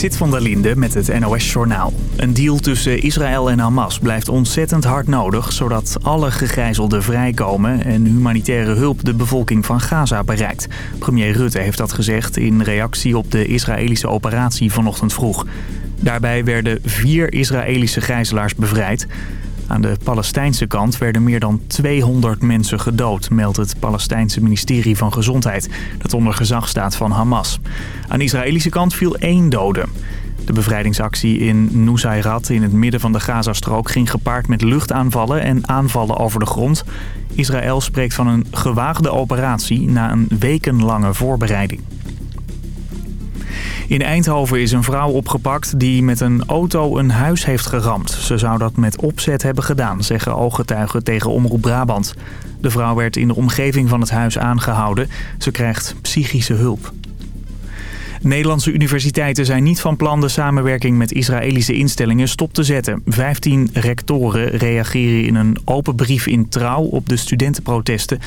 Zit van der Linde met het NOS-journaal. Een deal tussen Israël en Hamas blijft ontzettend hard nodig... zodat alle gegijzelden vrijkomen en humanitaire hulp de bevolking van Gaza bereikt. Premier Rutte heeft dat gezegd in reactie op de Israëlische operatie vanochtend vroeg. Daarbij werden vier Israëlische gijzelaars bevrijd... Aan de Palestijnse kant werden meer dan 200 mensen gedood, meldt het Palestijnse ministerie van Gezondheid, dat onder gezag staat van Hamas. Aan de Israëlische kant viel één dode. De bevrijdingsactie in Nusayrat in het midden van de Gazastrook ging gepaard met luchtaanvallen en aanvallen over de grond. Israël spreekt van een gewaagde operatie na een wekenlange voorbereiding. In Eindhoven is een vrouw opgepakt die met een auto een huis heeft geramd. Ze zou dat met opzet hebben gedaan, zeggen ooggetuigen tegen Omroep Brabant. De vrouw werd in de omgeving van het huis aangehouden. Ze krijgt psychische hulp. Nederlandse universiteiten zijn niet van plan de samenwerking met Israëlische instellingen stop te zetten. Vijftien rectoren reageren in een open brief in trouw op de studentenprotesten.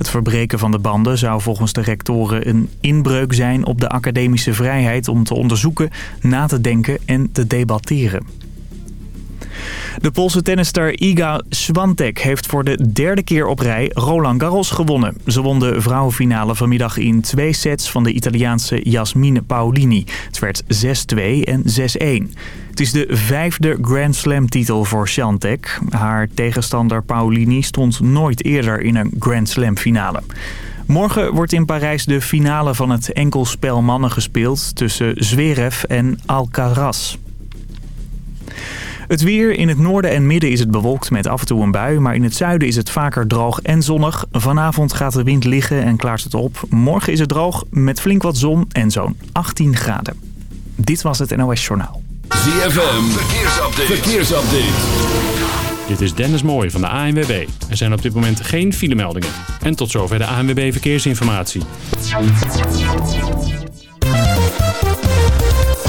Het verbreken van de banden zou volgens de rectoren een inbreuk zijn op de academische vrijheid om te onderzoeken, na te denken en te debatteren. De Poolse tennister Iga Swiatek heeft voor de derde keer op rij Roland Garros gewonnen. Ze won de vrouwenfinale vanmiddag in twee sets van de Italiaanse Jasmine Paolini. Het werd 6-2 en 6-1. Het is de vijfde Grand Slam titel voor Swiatek. Haar tegenstander Paolini stond nooit eerder in een Grand Slam finale. Morgen wordt in Parijs de finale van het enkelspel mannen gespeeld tussen Zverev en Alcaraz. Het weer in het noorden en midden is het bewolkt met af en toe een bui. Maar in het zuiden is het vaker droog en zonnig. Vanavond gaat de wind liggen en klaart het op. Morgen is het droog met flink wat zon en zo'n 18 graden. Dit was het NOS Journaal. ZFM, verkeersupdate. verkeersupdate. Dit is Dennis Mooij van de ANWB. Er zijn op dit moment geen filemeldingen. En tot zover de ANWB Verkeersinformatie.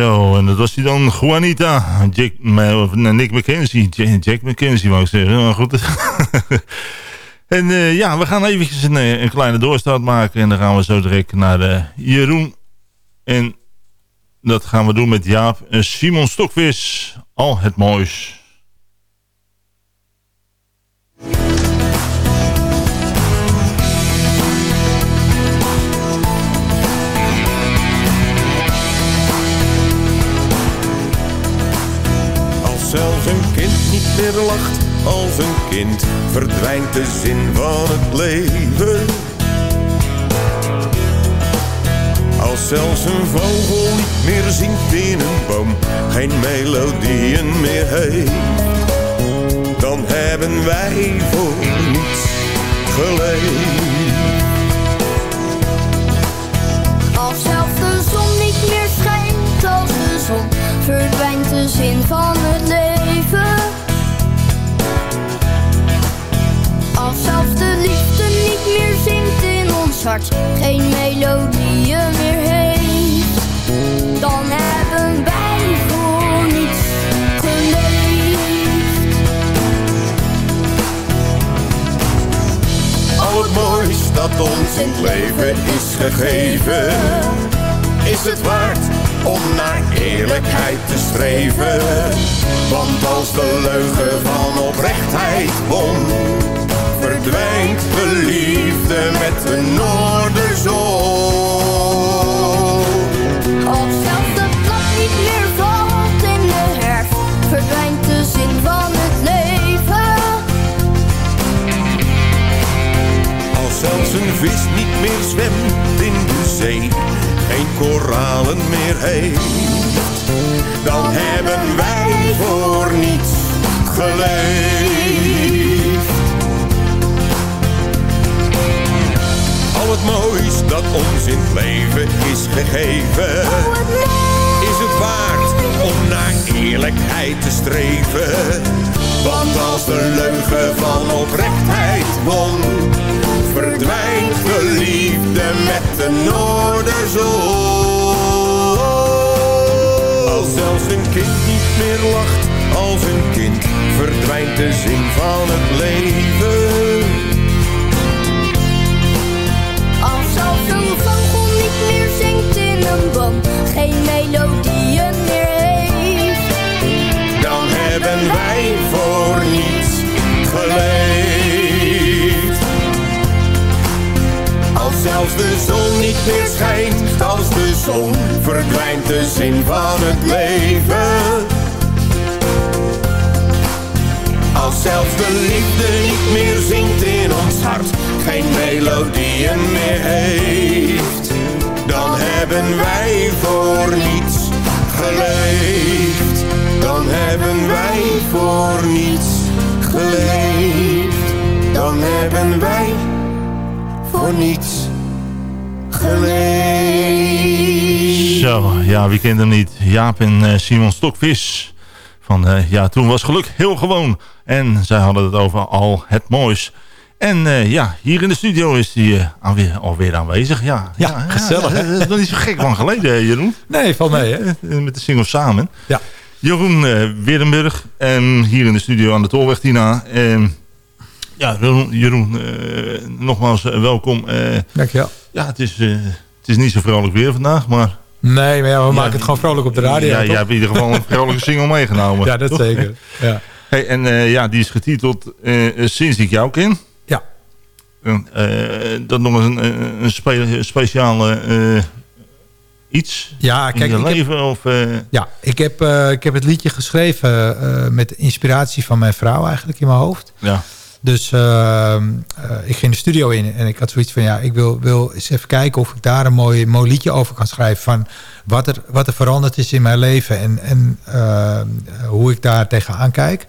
Zo, en dat was hij dan, Juanita. Jack, Nick McKenzie. Jack, McKenzie, wou ik zeggen. Maar goed. en uh, ja, we gaan eventjes een, een, kleine doorstart maken. En dan gaan we zo direct naar de Jeroen. En dat gaan we doen met Jaap en Simon Stokvis. Al het moois. Zelfs een kind niet meer lacht als een kind, verdwijnt de zin van het leven. Als zelfs een vogel niet meer zingt in een boom, geen melodieën meer heeft, dan hebben wij voor niets geleefd. Als zelfs de zon niet meer schijnt als de zon, verdwijnt de zin van het zelfs de liefde niet meer zingt in ons hart, geen melodieën meer heeft, dan hebben wij voor niets geleefd. Al het moois dat ons in het leven is gegeven, is het waard om naar eerlijkheid te streven. Want als de leugen van oprechtheid won, meer heeft, dan hebben wij voor niets geleefd. Al het moois dat ons in het leven is gegeven, is het waard om naar eerlijkheid te streven. Want als de leugen van oprechtheid won, verdwijnt de liefde met de noorderzon. Als zelfs een kind niet meer lacht als een kind, verdwijnt de zin van het leven. Als zelfs een vogel niet meer zingt in een boom, geen melodieën meer heeft, dan hebben wij zelfs de zon niet meer schijnt, als de zon verdwijnt de zin van het leven. Als zelfs de liefde niet meer zingt in ons hart, geen melodieën meer heeft, dan hebben wij voor niets geleefd. Dan hebben wij voor niets geleefd. Dan hebben wij voor niets. Zo, ja, wie kent hem niet? Jaap en uh, Simon Stokvis. Van, uh, ja, toen was geluk heel gewoon. En zij hadden het over al het moois. En uh, ja, hier in de studio is hij uh, alweer, alweer aanwezig. Ja, ja, ja gezellig. Ja, dat is nog niet zo gek van geleden, Jeroen. Nee, van mij, hè? Met de single samen. Ja. Jeroen uh, Werenburg. En hier in de studio aan de Tolweg, Tina. En ja, Jeroen, nogmaals welkom. Dank je wel. Ja, het is, het is niet zo vrolijk weer vandaag, maar... Nee, maar ja, we maken het gewoon vrolijk op de radio. Ja, je hebt in ieder geval een vrolijke single meegenomen. Ja, dat zeker. Ja. Hey, en uh, ja, die is getiteld uh, Sinds ik jou ken. Ja. Dat nog een, een spe speciale iets ja, kijk, in je leven? Heb, of, ja, ik heb, ik heb het liedje geschreven met inspiratie van mijn vrouw eigenlijk in mijn hoofd. Ja. Dus ik ging de studio in en ik had zoiets van... ja, ik wil, wil eens even kijken of ik daar een mooi, mooi liedje over kan schrijven... van wat er, wat er veranderd is in mijn leven en, en uh, hoe ik daar tegenaan kijk.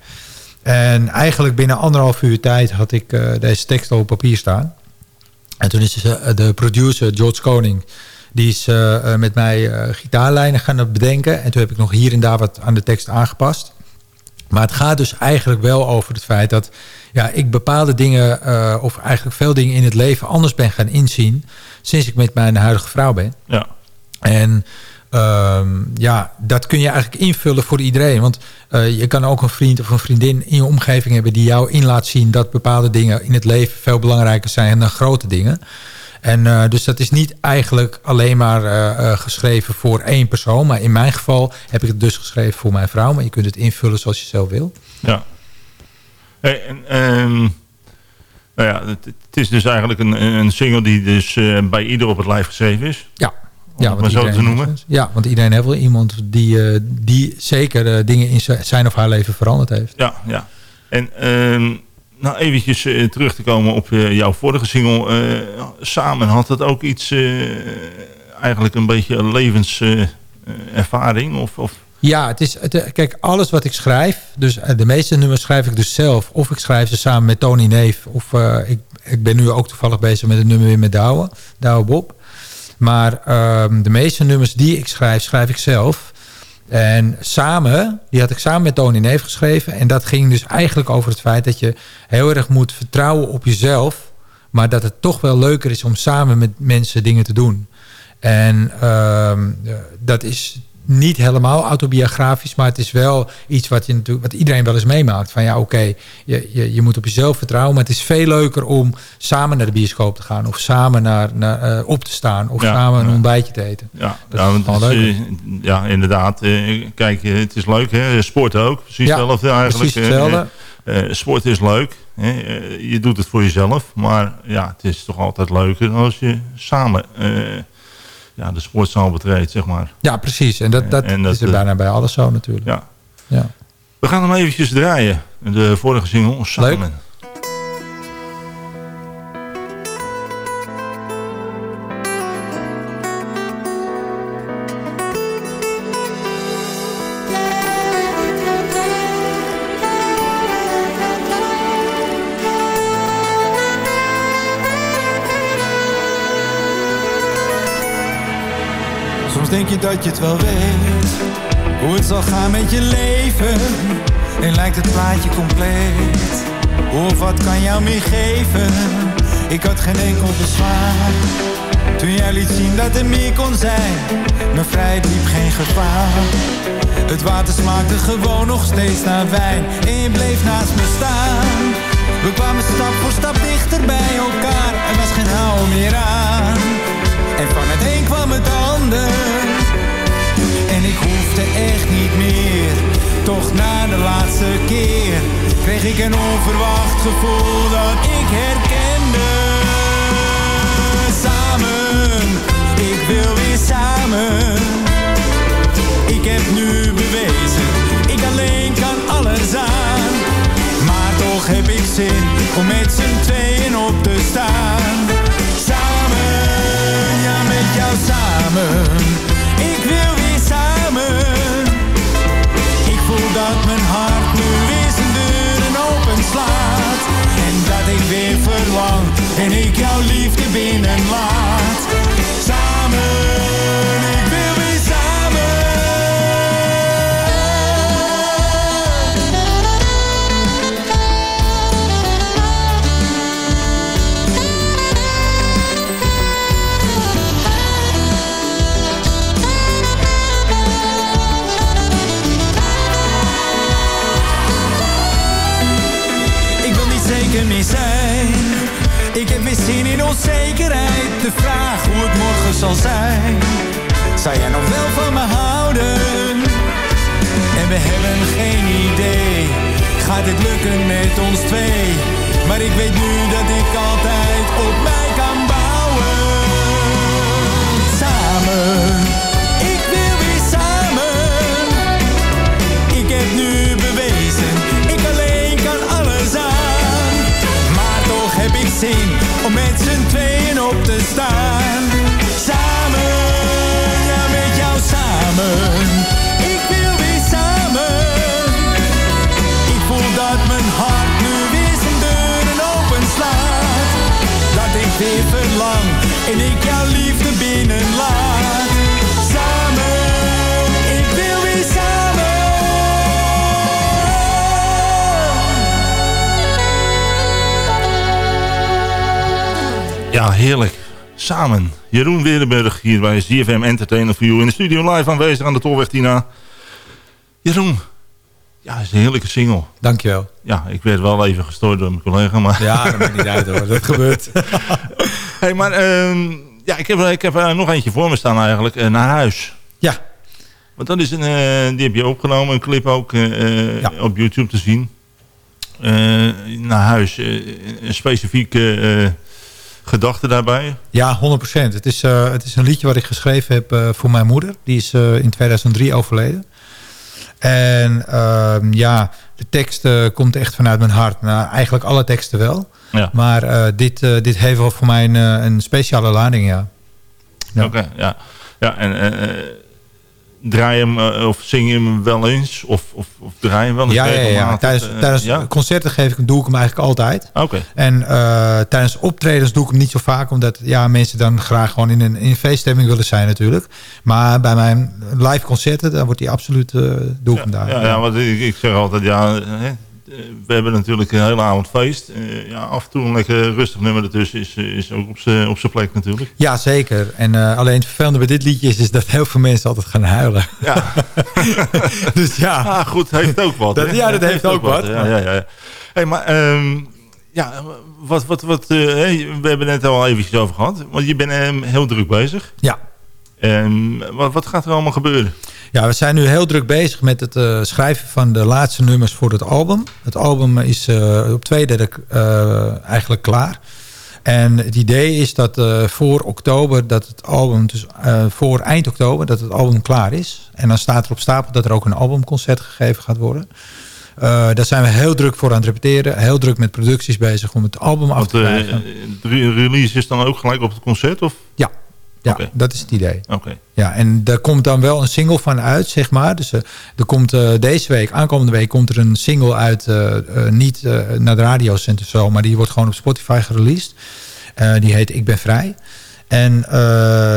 En eigenlijk binnen anderhalf uur tijd had ik uh, deze tekst op papier staan. En toen is de, de producer George Koning... die is met mij gitaarlijnen gaan bedenken. En toen heb ik nog hier en daar wat aan de tekst aangepast. Maar het gaat dus eigenlijk wel over het feit dat... ja, ik bepaalde dingen, of eigenlijk veel dingen in het leven anders ben gaan inzien... sinds ik met mijn huidige vrouw ben. Ja. En ehm, ja, dat kun je eigenlijk invullen voor iedereen. Want eh, je kan ook een vriend of een vriendin in je omgeving hebben... die jou in laat zien dat bepaalde dingen in het leven veel belangrijker zijn dan grote dingen. En uh, dus dat is niet eigenlijk alleen maar uh, geschreven voor één persoon. Maar in mijn geval heb ik het dus geschreven voor mijn vrouw. Maar je kunt het invullen zoals je zelf wil. Ja. Hey, en, um, nou ja, het, het, is dus eigenlijk een, een single die dus uh, bij ieder op het lijf geschreven is. Ja. Om ja, het maar zo te noemen. Ja, want iedereen heeft wel iemand die, die zeker dingen in zijn of haar leven veranderd heeft. Ja, ja. En um, nou eventjes uh, terug te komen op jouw vorige single. samen had het ook iets, eigenlijk een beetje levenservaring? of, of ja, het is, het, kijk, alles wat ik schrijf, dus de meeste nummers schrijf ik dus zelf. Of ik schrijf ze samen met Tony Neef. Of ik, ik ben nu ook toevallig bezig met een nummer weer met Douwe, Douwe Bob. Maar um, de meeste nummers die ik schrijf, schrijf ik zelf. En samen, die had ik samen met Tony Neef geschreven. En dat ging dus eigenlijk over het feit dat je heel erg moet vertrouwen op jezelf. Maar dat het toch wel leuker is om samen met mensen dingen te doen. En um, dat is niet helemaal autobiografisch, maar het is wel iets wat, je natuurlijk, wat iedereen wel eens meemaakt. Van ja, oké, okay, je, je, je moet op jezelf vertrouwen, maar het is veel leuker om samen naar de bioscoop te gaan of samen naar, naar uh, op te staan of ja, samen een ja. ontbijtje te eten. Ja, dat ja, is want is, ja inderdaad. Uh, kijk, het is leuk, hè? sport ook. Precies hetzelfde eigenlijk. Precies hetzelfde. sport is leuk. Hè? je doet het voor jezelf, maar ja, het is toch altijd leuker als je samen ja, de sportzaal betreedt, zeg maar. Ja, precies. En dat, dat, en dat is er bijna bij alles zo natuurlijk. Ja. ja. We gaan hem eventjes draaien. De vorige single, Samen. Dat je het wel weet. Hoe het zal gaan met je leven. En lijkt het plaatje compleet. Of wat kan jou meer geven? Ik had geen enkel bezwaar. Toen jij liet zien dat er meer kon zijn Mijn vrijheid liep geen gevaar. Het water smaakte gewoon nog steeds naar wijn En je bleef naast me staan. We kwamen stap voor stap dichter bij elkaar. Er was geen hou meer aan. En van het een kwam het ander echt niet meer. Toch na de laatste keer Kreeg ik een onverwacht gevoel dat ik herkende. Samen, ik wil weer samen. Ik heb nu bewezen Ik alleen kan alles aan. Maar toch heb ik zin om met z'n tweeën op te staan. Jou samen. Ik wil dat mijn hart nu weer zijn deuren openslaat. En dat ik weer verlang en ik jouw liefde binnenlaat. Samen. Onzekerheid de vraag hoe het morgen zal zijn. Zou jij nog wel van me houden? En we hebben geen idee. Gaat dit lukken met ons twee? Maar ik weet nu dat ik altijd op mij kan bouwen. Samen. Ik wil weer samen. Ik heb nu bewezen. Ik alleen kan alles aan. Maar toch heb ik zin met z'n tweeën op te staan. Samen, ja met jou samen. Ik wil weer samen. Ik voel dat mijn hart nu weer zijn deuren openslaat. Dat ik weer verlang en ik jouw Ja, heerlijk. Samen. Jeroen Weerdenburg hier bij ZFM Entertainer for You in de studio live aanwezig aan de Tolweg Tina. Jeroen, ja, is een heerlijke single. Dankjewel. Ja, ik werd wel even gestoord door mijn collega, maar... Ja, dat maakt niet uit hoor, dat gebeurt. hey, maar ehm, ja, ik heb, ik heb er nog eentje voor me staan eigenlijk, eh, Naar Huis. Ja. Want dat is een, eh, die heb je opgenomen, een clip ook eh, Ja. op YouTube te zien. Eh, naar Huis, eh, een specifieke eh, gedachte daarbij. Ja, 100%. Het is, eh, het is een liedje wat ik geschreven heb eh, voor mijn moeder. Die is eh, in 2003 overleden. En ehm, ja, de tekst komt echt vanuit mijn hart. Nou, eigenlijk alle teksten wel. Ja. Maar dit, dit heeft wel voor mij een, een speciale lading, ja. Ja. Oké, ja. Ja, en draai hem eh, of zing hem wel eens? Of, of, of draai je hem wel eens Ja, ja, ja. Tijdens, Eh, tijdens ja? concerten geef ik, doe ik hem eigenlijk altijd. Oké. En eh, tijdens optredens doe ik hem niet zo vaak. Omdat ja, mensen dan graag gewoon in een, in feeststemming willen zijn natuurlijk. Maar bij mijn live concerten, dan wordt die absoluut, eh doe ik hem daar. Ja, ja, want ik, ik zeg altijd, ja, hè, we hebben natuurlijk een hele avond feest. Eh, ja, af en toe een lekker rustig nummer ertussen is, eh, is ook op zijn op zijn plek natuurlijk. Ja, zeker. En eh, alleen het vervelende bij dit liedje is, is dat heel veel mensen altijd gaan huilen. Ja. dus ja. Ah, goed, heeft ook wat. Dat- ja, dat heeft ook wat, Ja, ja, ja. Hey, maar ehm, ja, wat, wat, wat, eh, hè, we hebben het net al eventjes over gehad. Want je bent ehm, heel druk bezig. Ja. Ehm, wat, wat gaat er allemaal gebeuren? Ja, we zijn nu heel druk bezig met het eh, schrijven van de laatste nummers voor het album. Het album is eh, op twee derde eh, eigenlijk klaar. En het idee is dat voor oktober, dat het album, dus voor eind oktober, dat het album klaar is. En dan staat er op stapel dat er ook een albumconcert gegeven gaat worden. Daar zijn we heel druk voor aan het repeteren. Heel druk met producties bezig om het album af te krijgen. de re- release is dan ook gelijk op het concert? Of? Ja, ja dat is het idee. Oké. Ja, en daar komt dan wel een single van uit, zeg maar. Dus eh, er komt eh, deze week, aankomende week, komt er een single uit. eh, niet naar de radiocenter zo, maar die wordt gewoon op Spotify gereleased. Die heet Ik Ben Vrij. En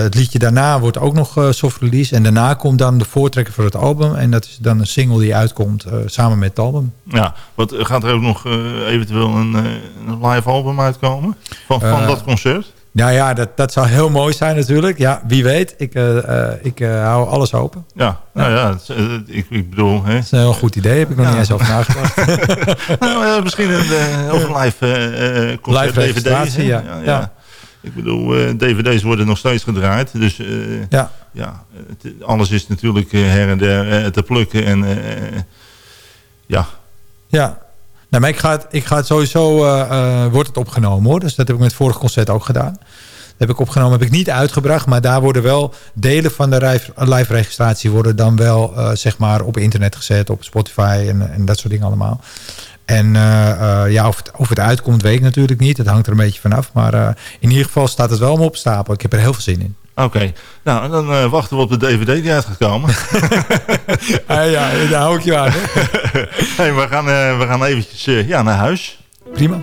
het liedje daarna wordt ook nog soft release. En daarna komt dan de voortrekker voor het album. En dat is dan een single die uitkomt samen met het album. Ja, wat, gaat er ook nog eventueel een, een live album uitkomen? Van, van dat concert? Nou ja, dat, dat zou heel mooi zijn natuurlijk. Ja, wie weet. Ik, eh, eh, ik eh, hou alles open. Ja, nou ja, is, ik, ik bedoel... Hè. Dat is een heel goed idee. Heb ik nog Ja. niet eens over nagedacht. nou, misschien een, een live concert Live registratie, DVD. ja. Ja. Ik bedoel, dvd's worden nog steeds gedraaid. Dus Ja. ja, het- alles is natuurlijk her en der te plukken. En ja, Ja. Nou, maar ik ga het, ik ga het sowieso, eh, eh, wordt het opgenomen hoor. Dus dat heb ik met het vorige concert ook gedaan. Dat heb ik opgenomen, heb ik niet uitgebracht. Maar daar worden wel delen van de live, registratie worden dan wel eh, zeg maar op internet gezet. Op Spotify en, en dat soort dingen allemaal. En ja, of het, uitkomt weet ik natuurlijk niet. Het hangt er een beetje vanaf. Maar in ieder geval staat het wel om op stapel. Ik heb er heel veel zin in. Oké. Nou, dan eh, wachten we op de dvd die uit gaat komen. Ah, ja, daar hou ik je aan. hey, we, gaan, eh, we gaan eventjes eh, ja, naar huis. Prima.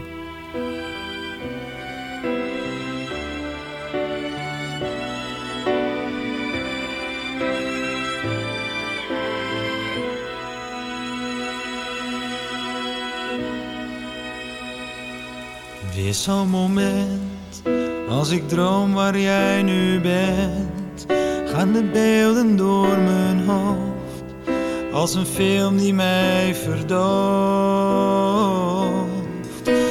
Weer zo'n moment als ik droom waar jij nu bent. Gaan de beelden door mijn hoofd als een film die mij verdooft.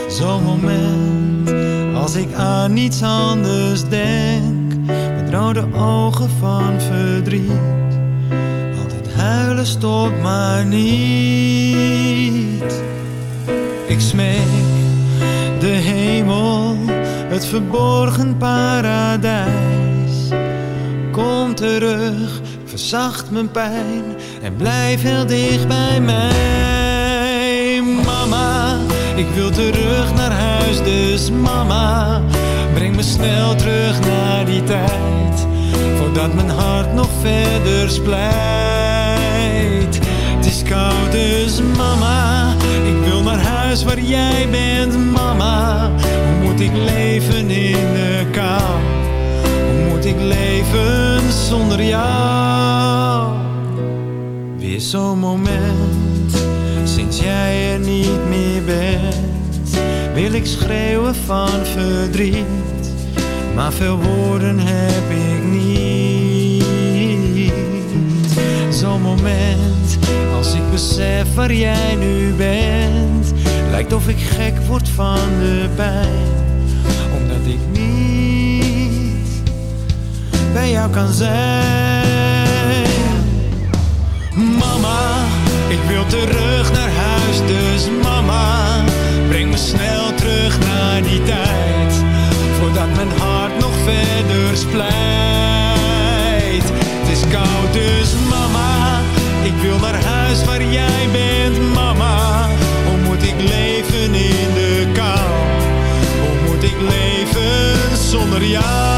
Zo'n moment als ik aan niets anders denk. Met rode ogen van verdriet. Altijd huilen stopt maar niet. Ik smeek de hemel, het verborgen paradijs. Kom terug, verzacht mijn pijn en blijf heel dicht bij mij. Mama, ik wil terug naar huis, dus mama, breng me snel terug naar die tijd. Voordat mijn hart nog verder splijt. Het is koud, dus mama, waar jij bent, mama. Hoe moet ik leven in de kou? Hoe moet ik leven zonder jou? Weer zo'n moment, sinds jij er niet meer bent, wil ik schreeuwen van verdriet. maar veel woorden heb ik niet. Zo'n moment, als ik besef waar jij nu bent, of ik gek word van de pijn, omdat ik niet bij jou kan zijn. Mama, ik wil terug naar huis, dus mama, breng me snel terug naar die tijd. Voordat mijn hart nog verder splijt. Zonder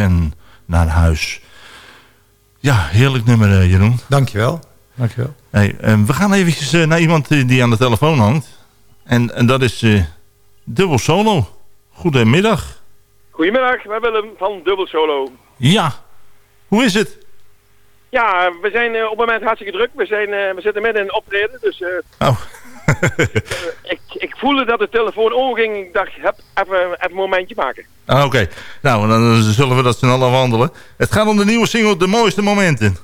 en naar huis. Ja, heerlijk nummer eh, Jeroen. Dankjewel. Dankjewel. Hey, eh, we gaan eventjes eh, naar iemand die aan de telefoon hangt. En, en dat is eh, Dubbel Solo. Goedemiddag. Goedemiddag, wij Willem van Dubbel Solo. Ja, hoe is het? Ja, we zijn eh, op het moment hartstikke druk. We, zijn, eh, we zitten midden in een optreden, dus eh, Oh. ik, ik voelde dat de telefoon omging. Ik dacht, heb, even, even een momentje maken. Ah, Oké, nou dan zullen we dat snel wandelen. Het gaat om de nieuwe single De Mooiste Momenten.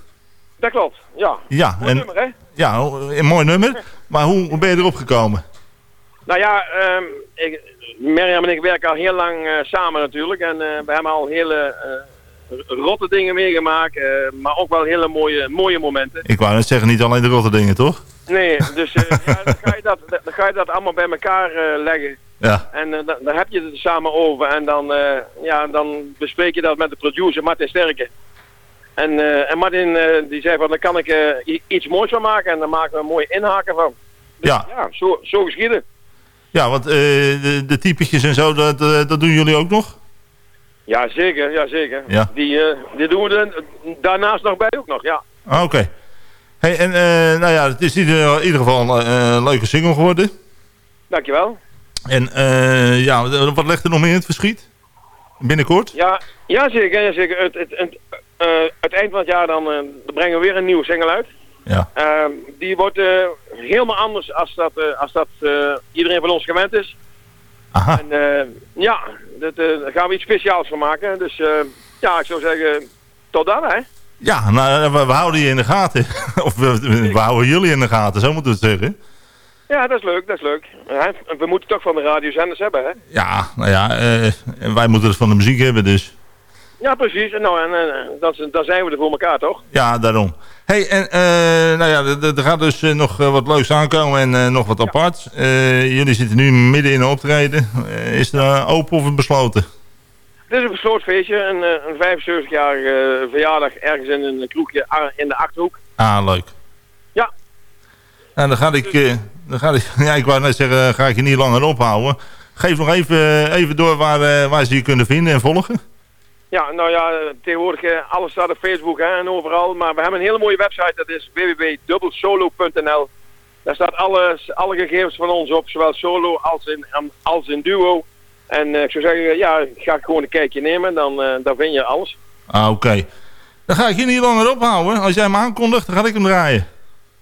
Dat klopt, ja. Ja, Mooi en, nummer, hè? ja een mooi nummer. Maar hoe, ben je erop gekomen? Nou ja, ehm, ik, Mirjam en ik werken al heel lang eh, samen natuurlijk. En eh, we hebben al hele eh, rotte dingen meegemaakt, eh, maar ook wel hele mooie, mooie momenten. Ik wou net zeggen, niet alleen de rotte dingen, toch? Nee, dus eh, ja, dan, ga je dat, dan ga je dat allemaal bij elkaar eh, leggen. Ja. En eh, dan, dan heb je het er samen over. En dan, eh, ja, dan bespreek je dat met de producer, Martin Sterke. En, eh, en Martin eh, die zei van, dan kan ik eh, iets moois van maken. En dan maken we een mooi inhaken van. Dus Ja. ja, zo, zo geschieden. Ja, want eh, de, de typetjes en zo, dat, eh, dat doen jullie ook nog? Ja, zeker. Ja, zeker. Ja. Die, eh, die doen we er daarnaast nog bij ook nog, ja. Ah, Oké. Hey, en eh, nou ja, het is in ieder, geval eh, een leuke single geworden. Dankjewel. En eh, ja, wat legt er nog meer in het verschiet? Binnenkort? Ja, ja zeker. Ja, zeker. Het, het, het, het eind van het jaar dan, dan brengen we weer een nieuwe single uit. Ja. Ehm, die wordt helemaal anders als dat, als dat iedereen van ons gewend is. Aha. En ja, dat, daar gaan we iets speciaals van maken. Dus ja, ik zou zeggen, tot dan hè. Ja, nou, we, we houden je in de gaten. of we, we houden jullie in de gaten, zo moeten we het zeggen. Ja, dat is leuk, dat is leuk. We moeten toch van de radiozenders hebben hè. Ja, nou ja, eh, wij moeten het van de muziek hebben, dus. Ja, precies. Nou, en eh, dan, dan zijn we er voor elkaar toch? Ja, daarom. hey, en eh, nou ja, er- er er gaat dus eh, nog eh, wat leuks aankomen en eh, nog wat apart. Eh, jullie zitten nu midden in een optreden. Eh, is het eh, open of besloten? Dit is een besloten feestje, een, eh, een 75-jarige verjaardag ergens in een kroegje a- in de Achterhoek. Ah, leuk. Ja. Nou, dan ga ik, eh, dan ga ik, ja, ik wou net zeggen, ga ik je niet langer ophouden. Geef nog even, even door waar, eh, waar ze je kunnen vinden en volgen. Ja, nou ja, tegenwoordig eh, alles staat op Facebook hè, en overal. Maar we hebben een hele mooie website, dat is www.doublesolo.nl. Daar staat alles, alle gegevens van ons op, zowel solo als in, als in duo. En eh, ik zou zeggen, ja, ga gewoon een kijkje nemen, dan, eh, dan vind je alles. Ah, oké. Dan ga ik je niet langer ophouden. Als jij hem aankondigt, dan ga ik hem draaien.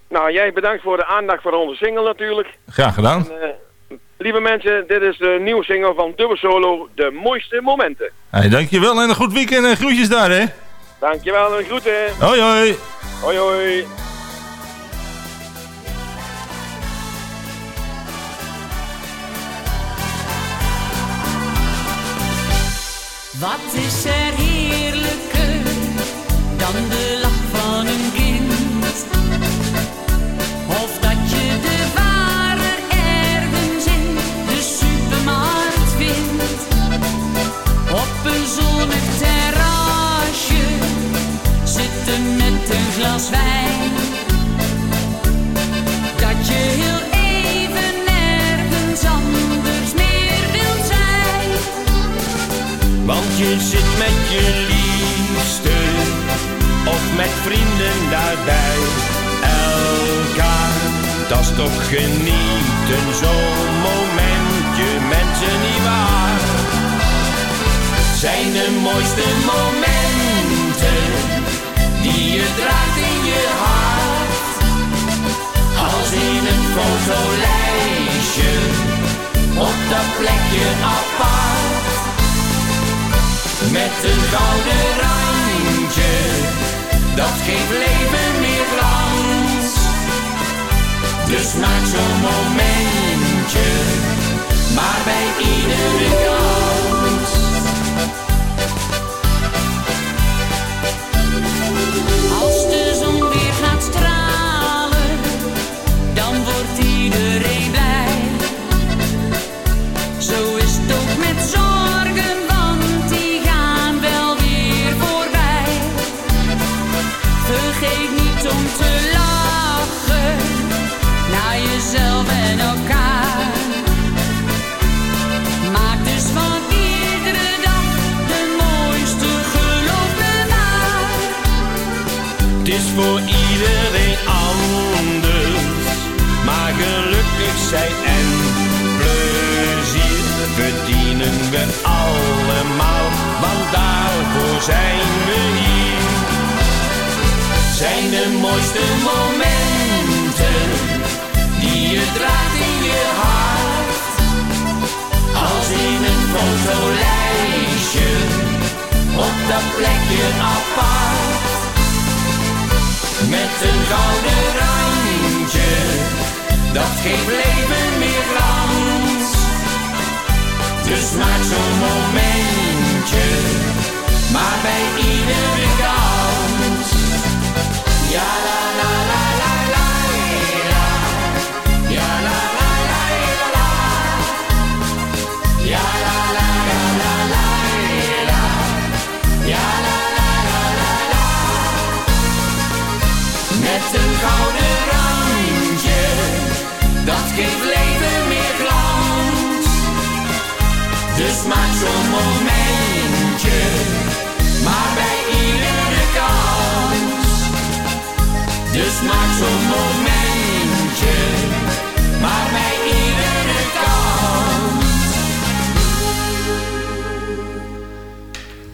Nou, jij bedankt voor de aandacht voor onze single natuurlijk. Graag gedaan. En, eh, lieve mensen, dit is de nieuwe single van Dubbel Solo, De Mooiste Momenten. Hey, dankjewel en een goed weekend en groetjes daar, hè. Dankjewel en groeten. Hoi, hoi. Hoi, hoi. Wat is er heerlijker plezier verdienen we allemaal, want daarvoor zijn we hier. Zijn de mooiste momenten die je draagt in je hart, als in een fotolijstje op dat plekje apart. Met een gouden randje, dat geeft leven meer glans. Dus maak zo'n momentje, maar bij iedere kans. Ja la la la la la la. Ja la la la la la. Ja la la la la la la. Ja la la la la la. Met een gouden randje, dat geeft leven Dus maak zo'n momentje, maar bij iedere kans. Dus maak zo'n momentje, maar bij iedere kans.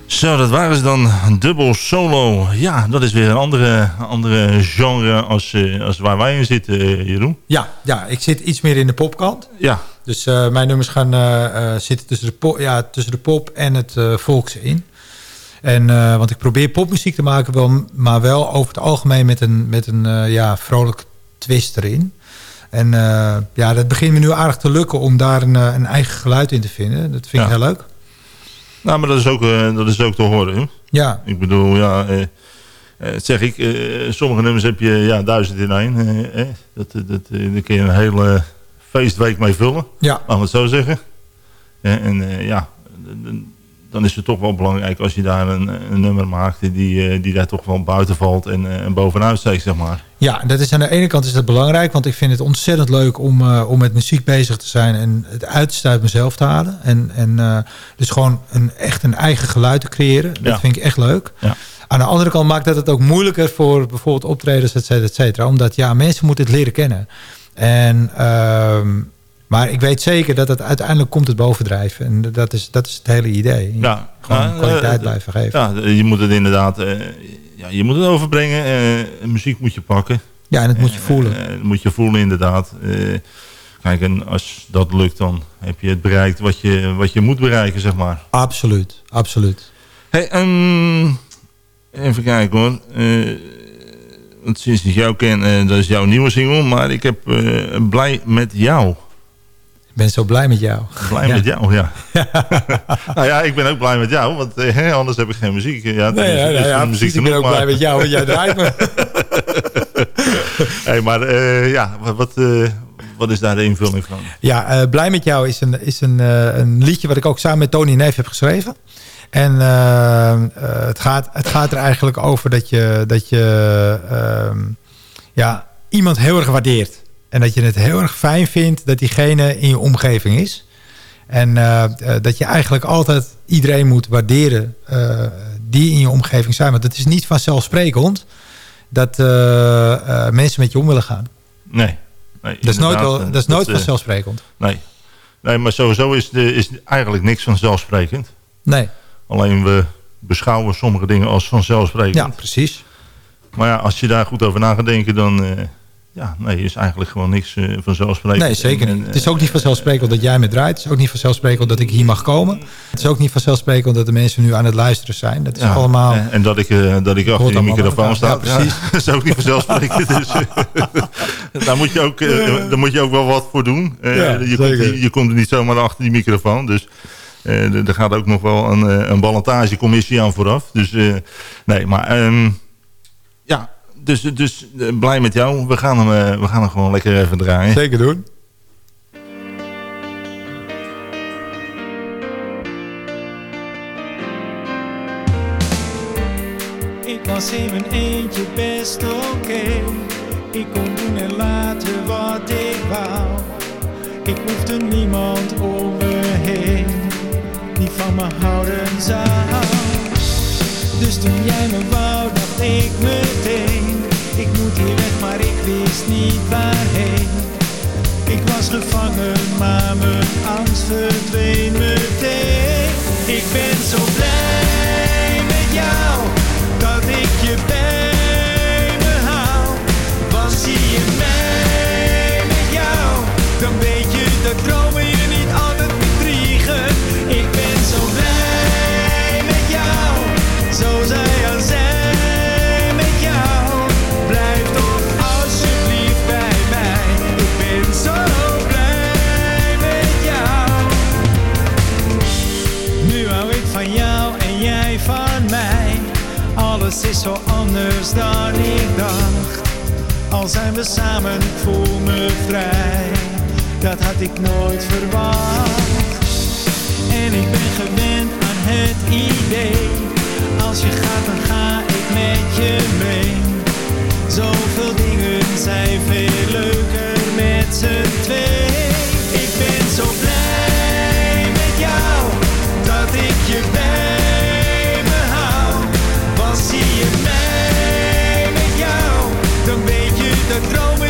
Zo, dat waren ze dan. Dubbel solo. Ja, dat is weer een andere, andere genre als, eh, als waar wij in zitten, eh, Jeroen. Ja, ja, ik zit iets meer in de popkant. Ja. Dus eh, mijn nummers gaan eh, eh, zitten tussen de, pop, ja, tussen de pop en het volks in. En, want ik probeer popmuziek te maken, wel, maar wel over het algemeen met een, met een ja, vrolijk twist erin. En ja, dat begint me nu aardig te lukken om daar een, een eigen geluid in te vinden. Dat vind ik Ja. heel leuk. Nou, maar dat is ook, dat is ook te horen. hè? Ja. Ik bedoel, ja, zeg ik, sommige nummers heb je ja, duizend in één. dat, dat, daar kun je een hele feestweek mee vullen. Ja. Laten we het zo zeggen. Eh, en eh, ja, dan is het toch wel belangrijk als je daar een, een nummer maakt die, eh, die daar toch wel buiten valt en, en bovenuit steekt, zeg maar. Ja, dat is aan de ene kant is dat belangrijk, want ik vind het ontzettend leuk om, om met muziek bezig te zijn en het uit mezelf te halen. En, en dus gewoon een, echt een eigen geluid te creëren. Dat Ja. vind ik echt leuk. Ja. Aan de andere kant maakt dat het ook moeilijker voor bijvoorbeeld optredens, et cetera, et cetera. Omdat ja, mensen moeten het leren kennen. En, ehm, maar ik weet zeker dat het uiteindelijk komt het bovendrijven. En dat is, dat is het hele idee. Ja, Gewoon kwaliteit eh, blijven geven. Ja, je moet het inderdaad... eh, ja, je moet het overbrengen. eh, muziek moet je pakken. Ja, en dat moet je voelen. Dat moet je voelen inderdaad. Kijk, en als dat lukt, dan heb je het bereikt wat je, wat je moet bereiken, zeg maar. Absoluut, absoluut. Hey, ehm, even kijken hoor. Eh, want sinds ik jou ken, eh, dat is jouw nieuwe single. Maar ik heb eh, Blij met jou. Ik ben zo blij met jou. Blij Ja. met jou, ja. nou ja, ik ben ook blij met jou. Want eh, hè, anders heb ik geen muziek. Ja, Nee, ja, ja, is ja, de precies. Ik ben ook maar- blij met jou, want jij draait me. hey, maar eh, ja, wat, eh, wat is daar de invulling van? Ja, eh, Blij met jou is, een, is een, een liedje wat ik ook samen met Tony Neef heb geschreven. En eh, eh, het, gaat, het gaat er eigenlijk over dat je, dat je ehm, ja, iemand heel erg waardeert. En dat je het heel erg fijn vindt dat diegene in je omgeving is. En eh, eh, dat je eigenlijk altijd iedereen moet waarderen die in je omgeving zijn. Want het is niet vanzelfsprekend dat mensen met je om willen gaan. Nee. nee Dat is nooit, wel, dat is nooit vanzelfsprekend. Nee. nee, maar sowieso is, de, is eigenlijk niks vanzelfsprekend. Nee. Alleen we beschouwen sommige dingen als vanzelfsprekend. Ja, precies. Maar ja, als je daar goed over na gaat denken, dan eh, ja, nee, is eigenlijk gewoon niks eh, vanzelfsprekend. Nee, zeker En, niet. eh, Het is ook niet vanzelfsprekend dat jij me draait. Het is ook niet vanzelfsprekend dat ik hier mag komen. Het is ook niet vanzelfsprekend dat de mensen nu aan het luisteren zijn. Dat is ja, allemaal... En, dat ik, dat ik achter die microfoon sta. Ja, precies. dat is ook niet vanzelfsprekend. dus, daar, moet je ook, daar moet je ook wel wat voor doen. Ja, je, komt, je komt er niet zomaar achter die microfoon. Dus eh, er gaat ook nog wel een, eh, een ballotagecommissie aan vooraf. Dus eh, nee, maar ehm, ja, dus, dus blij met jou. We gaan hem, we gaan hem gewoon lekker even draaien. Zeker doen. Ik was in mijn eentje best oké. Ik kon doen en laten wat ik wou. Ik hoefde niemand om me heen die van me houden zou. Dus toen jij me wou, dacht ik meteen. Ik moet hier weg, maar ik wist niet waarheen. Ik was gevangen, maar mijn angst verdween meteen. Ik ben zo blij met jou dat ik je bij me hou. Want zie je Alles is zo anders dan ik dacht. Al zijn we samen, voel me vrij. Dat had ik nooit verwacht. En ik ben gewend aan het idee. Als je gaat, dan ga ik met je mee. Zoveel dingen zijn veel leuker met z'n twee. Ik ben zo blij met jou dat ik je bij dan weet je dat dromen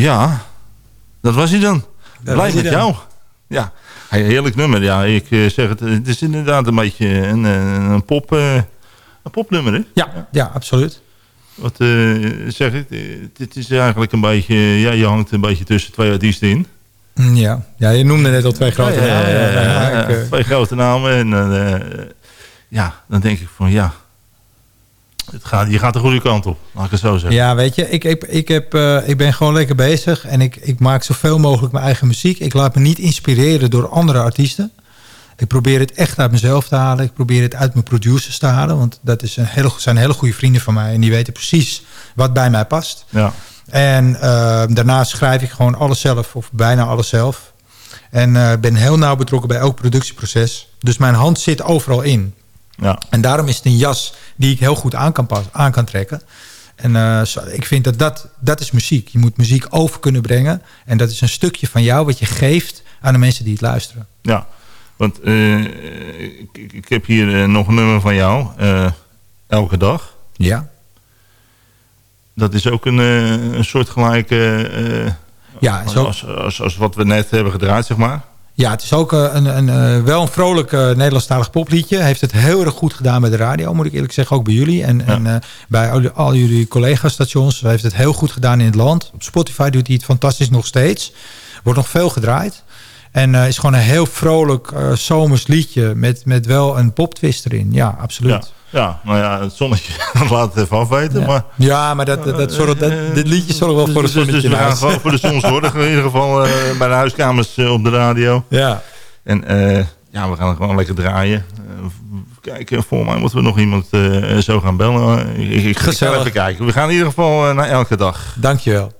Ja, dat was hij dan. Dat Blij met dan. jou. Ja, heerlijk nummer. Ja, ik eh, zeg het, het is inderdaad een beetje een, eh, een, pop, eh, een popnummer, hè? Ja, ja absoluut. Wat zeg ik? Dit is eigenlijk een beetje... Ja, je hangt een beetje tussen twee artiesten in. Mm, Ja. ja, je noemde net al twee grote Ja, namen. ja, ja, Ja, ja, ik, Twee grote namen. En ja, dan denk ik van ja... Het gaat, je gaat de goede kant op, laat ik het zo zeggen. Ja, weet je, ik, ik, ik, heb, eh, ik ben gewoon lekker bezig en ik, ik maak zoveel mogelijk mijn eigen muziek. Ik laat me niet inspireren door andere artiesten. Ik probeer het echt uit mezelf te halen. Ik probeer het uit mijn producers te halen. Want dat is een hele, zijn hele goede vrienden van mij. En die weten precies wat bij mij past. Ja. En eh, daarnaast schrijf ik gewoon alles zelf. Of bijna alles zelf. En eh, ben heel nauw betrokken bij elk productieproces. Dus mijn hand zit overal in. Ja. En daarom is het een jas die ik heel goed aan kan, pas, aan kan trekken. En eh, ik vind dat, dat dat is muziek. Je moet muziek over kunnen brengen. En dat is een stukje van jou wat je geeft aan de mensen die het luisteren. Ja, want eh, ik, heb hier eh, nog een nummer van jou. elke dag. Ja. Dat is ook een, een soort gelijke... eh, Ja, als, als, als, als wat we net hebben gedraaid, zeg maar. Ja, het is ook eh, een, een, eh, wel een vrolijk eh, Nederlandstalig popliedje. Heeft het heel erg goed gedaan bij de radio, moet ik eerlijk zeggen. Ook bij jullie en, en bij al, al jullie collega-stations. Hij heeft het heel goed gedaan in het land. Op Spotify doet hij het fantastisch nog steeds. Wordt nog veel gedraaid. En eh, is gewoon een heel vrolijk eh, zomers liedje met, met wel een poptwist erin. Ja, absoluut. Ja, ja, nou ja, het zonnetje, laat het even afweten. Ja. Maar, Ja, maar dat, dat, zorgt- dat, dit liedje zorgt wel voor een dus, dus, zonnetje dus we gaan gewoon voor de zon zorgen. In ieder geval eh, bij de huiskamers op de radio. Ja. En ja, we gaan gewoon lekker draaien. Kijken, volgens mij moeten we nog iemand zo gaan bellen. Ik, ik, ik ga Gezellig. even kijken. We gaan in ieder geval naar elke dag. Dankjewel.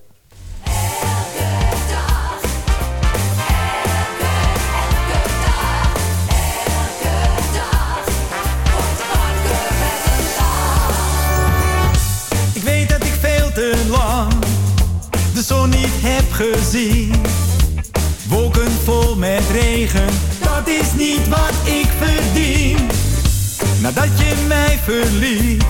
Wolken vol met regen, dat is niet wat ik verdien. Nadat je mij verliet,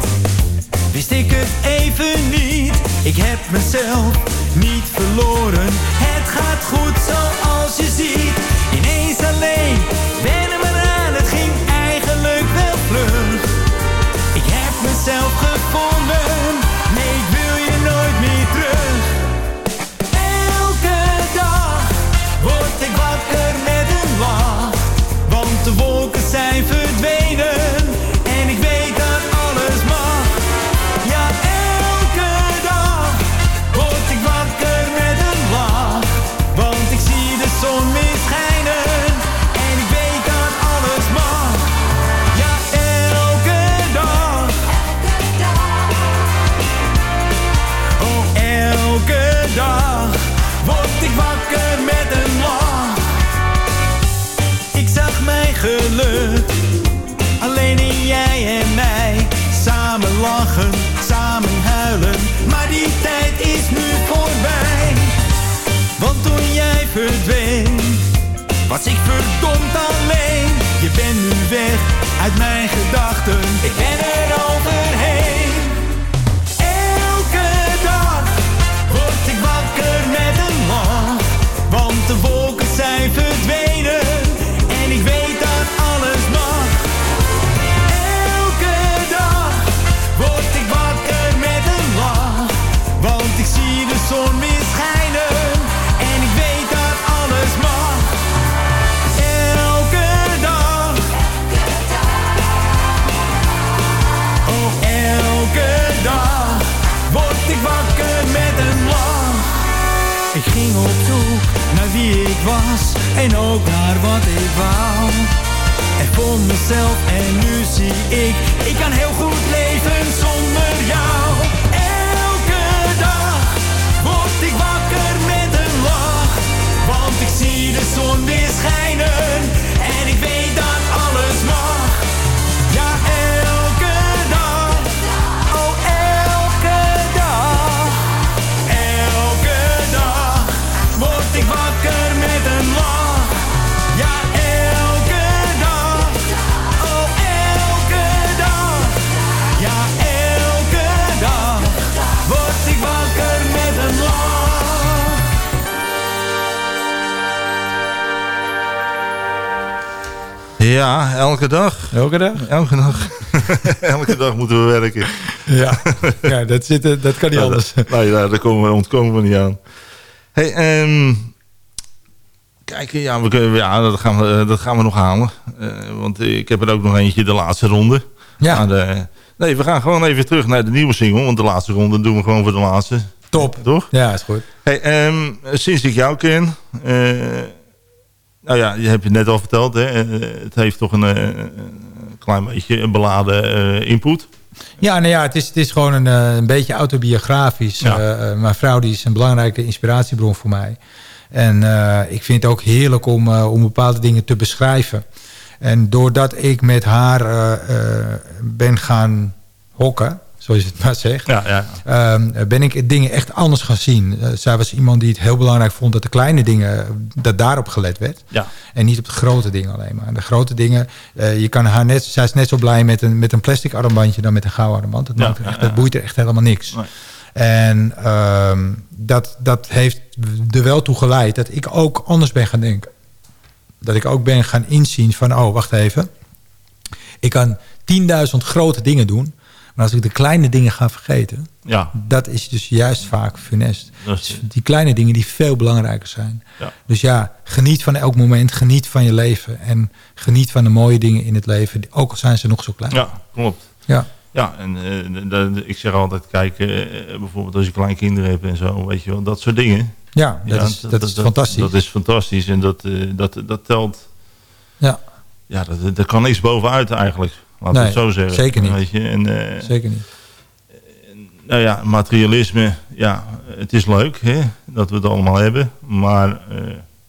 wist ik het even niet. Ik heb mezelf niet verloren, het gaat goed zoals je ziet. Ineens alleen, wennen me aan, het ging eigenlijk wel vlug. Ik heb mezelf en ook naar wat ik wou. En voor mezelf en nu zie ik, ik kan heel goed leven zonder jou. Elke dag word ik wakker met een lach, want ik zie de zon weer Ja, elke dag. Elke dag? Elke dag. Elke dag moeten we werken. Ja, ja dat, zit, dat kan niet Ja, anders. dat- Nee, daar, daar komen we, ontkomen we niet aan. Hey, ehm, kijk, ja, we kunnen, ja dat, gaan we, dat gaan we nog halen. Eh, want ik heb er ook nog eentje, de laatste ronde. Ja. Maar, eh, nee, we gaan gewoon even terug naar de nieuwe single. Want de laatste ronde doen we gewoon voor de laatste. Top. Toch? Ja, is goed. Hey, ehm, sinds ik jou ken... eh, nou ja, je hebt het net al verteld. Hè, eh, het heeft toch een, eh, een klein beetje een beladen eh, input. Ja, nou ja, het is, het is gewoon een, eh, een beetje autobiografisch. Ja. Eh, eh, mijn vrouw die is een belangrijke inspiratiebron voor mij. En eh, ik vind het ook heerlijk om, eh, om bepaalde dingen te beschrijven. En doordat ik met haar eh, eh, ben gaan hokken, zoals je het maar zegt... Ja, ja. ehm, ben ik dingen echt anders gaan zien. Eh, zij was iemand die het heel belangrijk vond dat de kleine dingen... dat daarop gelet werd. Ja. En niet op de grote dingen alleen maar. De grote dingen, eh, je kan haar net, zij is net zo blij met een, met een plastic armbandje dan met een gouden armband. Dat, maakt echt, dat boeit er echt helemaal niks. Nee. En ehm, dat, dat heeft er wel toe geleid dat ik ook anders ben gaan denken. Dat ik ook ben gaan inzien van, oh, wacht even. Ik kan 10.000 grote dingen doen. Maar als ik de kleine dingen ga vergeten... Ja. dat is dus juist vaak funest. Dus die kleine dingen die veel belangrijker zijn. Ja. Dus ja, geniet van elk moment. Geniet van je leven. En geniet van de mooie dingen in het leven. Ook al zijn ze nog zo klein. Ja, klopt. Ja. Ja, en eh, ik zeg altijd, kijk, eh, bijvoorbeeld als je kleinkinderen hebt en zo, weet je wel, dat soort dingen. Ja, dat is- dat is fantastisch. Dat is fantastisch en dat, eh, dat, dat telt. Ja. Ja, dat, dat kan niks bovenuit eigenlijk, laten we het zo zeggen. zeker niet. Weet je? En, eh, Zeker niet. nou ja, materialisme, ja, het is leuk hè, dat we het allemaal hebben, maar eh,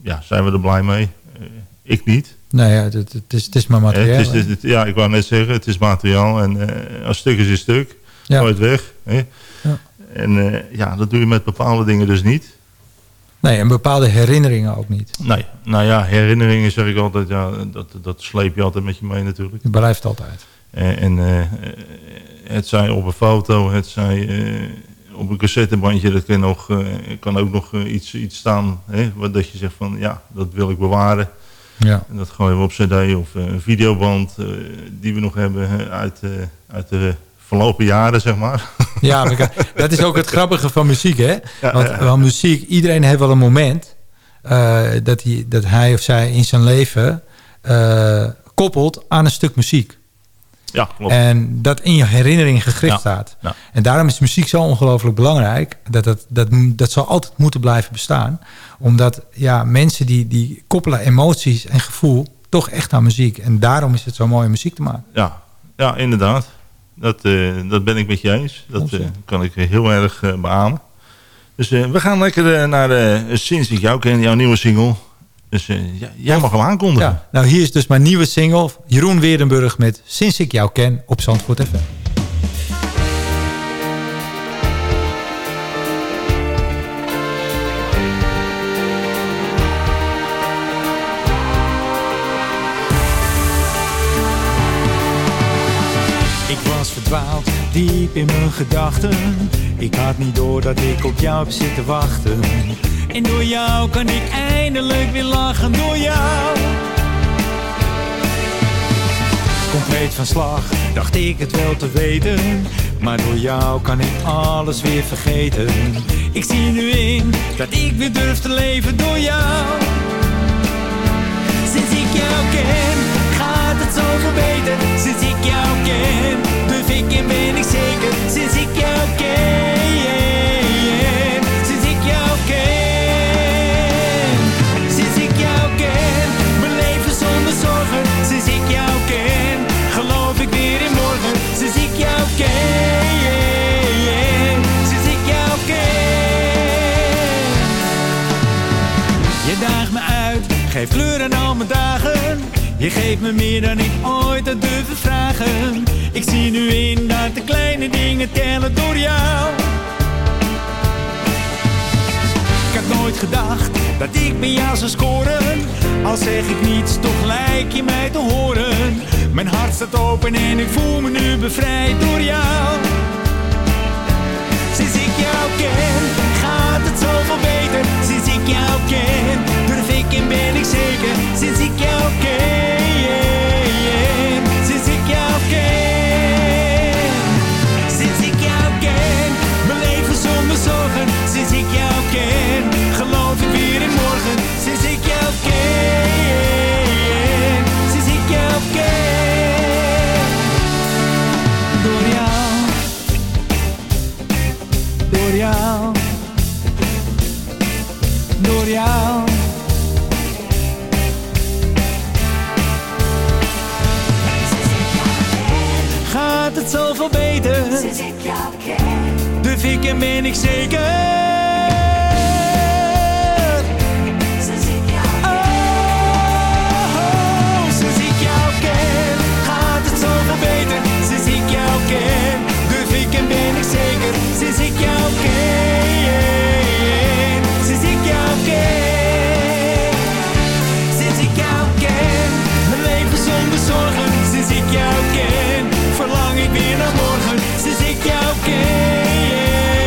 ja, zijn we er blij mee? Eh, ik niet. Nee, ja, het, het, is, het is maar materiaal. Het is, hè. het- het- ja, ik wou net zeggen, het is materiaal en als stuk is een stuk, Ja. nooit weg. Hè? Ja. En ja, dat doe je met bepaalde dingen dus niet. Nee, en bepaalde herinneringen ook niet. Nee, nou ja, herinneringen zeg ik altijd, ja, dat, dat sleep je altijd met je mee natuurlijk. Je blijft altijd. Eh, en eh, eh, het zij op een foto, het zij op een cassettebandje, dat kan, nog, kan ook nog iets, iets staan. Hè, wat dat je zegt van, ja, dat wil ik bewaren. Ja. En dat gooien we op cd of een videoband die we nog hebben uit, uit de verlopen jaren, zeg maar. Ja, dat is ook het grappige van muziek, hè? Want, muziek, iedereen heeft wel een moment eh, dat, hij, dat hij of zij in zijn leven eh, koppelt aan een stuk muziek. Ja, klopt. En dat in je herinnering gegrift Ja, staat. ja. En daarom is muziek zo ongelooflijk belangrijk. Dat, dat, dat, dat zal altijd moeten blijven bestaan. Omdat ja, mensen die, die koppelen emoties en gevoel toch echt aan muziek. En daarom is het zo mooi om muziek te maken. Ja, ja inderdaad. Dat, eh, dat ben ik met je eens. Dat eh, kan ik heel erg eh, beamen. Dus we gaan lekker naar Sinds ik jou ken, jouw nieuwe single. Dus jij mag hem aankondigen. Ja, nou hier is dus mijn nieuwe single. Jeroen Weerdenburg met Sinds ik jou ken op Zandvoort FM. Diep in mijn gedachten. Ik had niet door dat ik op jou heb zitten wachten. En door jou kan ik eindelijk weer lachen, door jou. Compleet van slag, dacht ik het wel te weten. Maar door jou kan ik alles weer vergeten. Ik zie nu in dat ik weer durf te leven door jou. Sinds ik jou ken, gaat het zoveel beter. Sinds ik jou ken, en ben ik zeker. Sinds ik jou ken, sinds ik jou ken. Sinds ik jou ken, mijn leven zonder zorgen. Sinds ik jou ken, geloof ik weer in morgen. Sinds ik jou ken, sinds ik jou ken. Je daagt me uit, geef kleur aan al mijn dagen. Je geeft me meer dan ik ooit had durven vragen. Ik zie nu in dat de kleine dingen tellen door jou. Ik had nooit gedacht dat ik bij jou zou scoren. Al zeg ik niets, toch lijk je mij te horen. Mijn hart staat open en ik voel me nu bevrijd door jou. Sinds ik jou ken, gaat het zoveel beter. Sinds ik jou ken, durf ik en ben ik zeker. Sinds ik jou ken. ken, geloof ik weer in morgen. Sinds ik jou ken, sinds ik jou ken. Door jou, door jou, door jou. Gaat het zoveel beter? Sinds ik jou ken. De ik en ben ik zeker. Sinds ik jou ken, sinds ik jou ken, sinds ik jou ken, mijn leven zonder zorgen. Sinds ik jou ken, verlang ik weer naar morgen. Sinds ik jou ken,